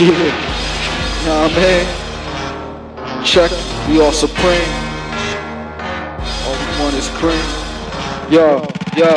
Yeah, nah man. Check, we all supreme. All we want is cream. Yo, yo.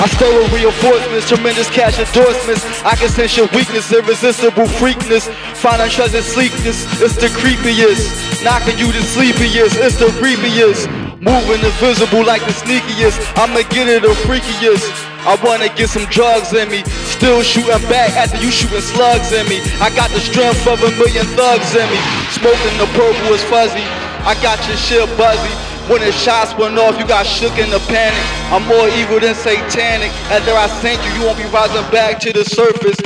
I stay with reinforcements, tremendous cash endorsements. I can sense your weakness, irresistible freakness. Find treasure sleekness, it's the creepiest. Knocking you the sleepiest, it's the creepiest. Moving invisible like the sneakiest. I'ma get it the freakiest. I wanna get some drugs in me. Still shooting back after you shooting slugs in me. I got the strength of a million thugs in me. Smoking the purple is fuzzy. I got your shit buzzy. When the shots went off, you got shook in the panic. I'm more evil than satanic. After I sink you, you won't be rising back to the surface.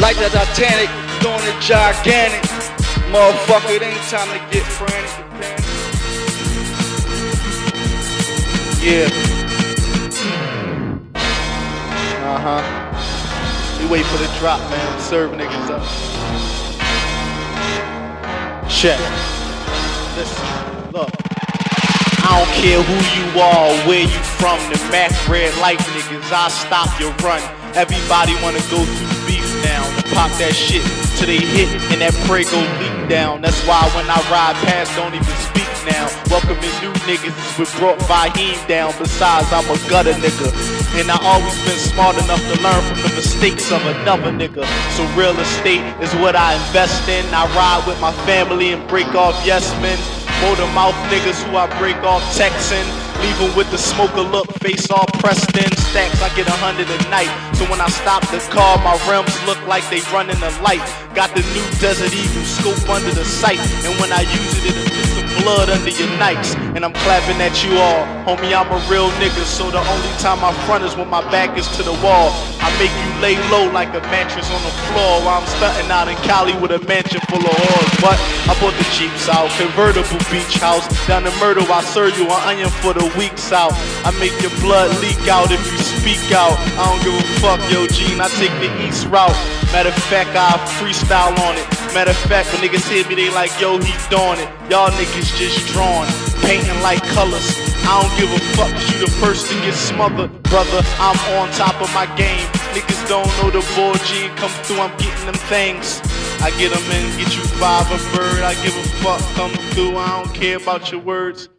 Like the Titanic, doing it gigantic. Motherfucker, it ain't time to get frantic. Yeah. Wait for the drop, man. Serve niggas up. Check. Listen, look. I don't care who you are, where you from, the Mac red light niggas, I stop your run. Everybody wanna go through beef now, pop that shit till they hit and that prey go leak down. That's why when I ride past, don't even speak now. Welcoming new niggas what brought Vaheem down. Besides, I'm a gutter nigga. And I always been smart enough to learn from the mistakes of another nigga. So real estate is what I invest in. I ride with my family and break off yes men. Motor mouth niggas who I break off texting. Leave 'em with the smoker look, face all pressed in. Stacks, I get a hundred a night. So when I stop the car, my rims look like they running the light. Got the new Desert Eagle scope under the sight. And when I use it, it'll put some blood under your nights. And I'm clapping at you all. Homie, I'm a real nigga, so the only time I front is when my back is to the wall. I make you lay low like a mattress on the floor while I'm stunting out in Cali with a mansion full of whores. But I bought the Jeeps out, convertible beach house. Down the murder, I serve you an onion for the weeks out. I make your blood leak out if you speak out. I don't give a fuck, yo, Gene. I take the east route. Matter of fact, I freestyle on it. Matter of fact, when niggas hear me, they like, yo, he doing it. Y'all niggas just drawing, painting like colors. I don't give a fuck, you the first to get smothered, brother. I'm on top of my game. Niggas don't know the boy Gene come through, I'm getting them things. I get them in, get you five a bird. I give a fuck, come through. I don't care about your words.